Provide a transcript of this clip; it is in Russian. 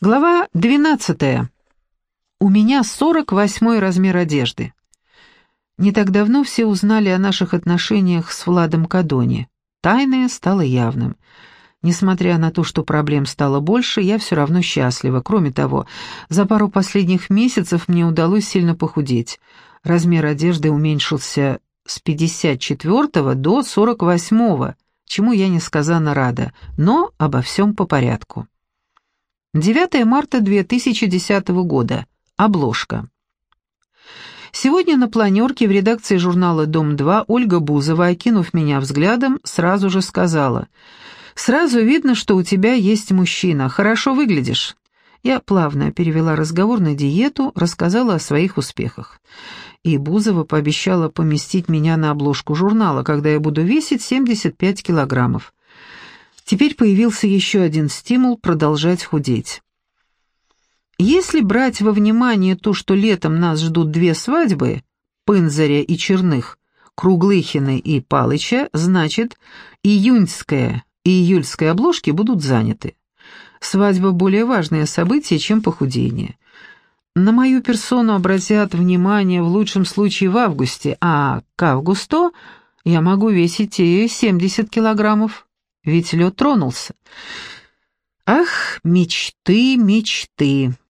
Глава 12. У меня 48 размер одежды. Не так давно все узнали о наших отношениях с Владом Кадони. Тайное стало явным. Несмотря на то, что проблем стало больше, я все равно счастлива. Кроме того, за пару последних месяцев мне удалось сильно похудеть. Размер одежды уменьшился с 54 до 48, чему я несказанно рада, но обо всем по порядку. 9 марта 2010 года. Обложка. Сегодня на планерке в редакции журнала «Дом-2» Ольга Бузова, окинув меня взглядом, сразу же сказала «Сразу видно, что у тебя есть мужчина, хорошо выглядишь». Я плавно перевела разговор на диету, рассказала о своих успехах. И Бузова пообещала поместить меня на обложку журнала, когда я буду весить 75 килограммов. Теперь появился еще один стимул продолжать худеть. Если брать во внимание то, что летом нас ждут две свадьбы, Пынзаря и Черных, Круглыхины и Палыча, значит, июньская и июльская обложки будут заняты. Свадьба более важное событие, чем похудение. На мою персону обратят внимание в лучшем случае в августе, а к августу я могу весить и 70 килограммов ведь лед тронулся. Ах, мечты, мечты.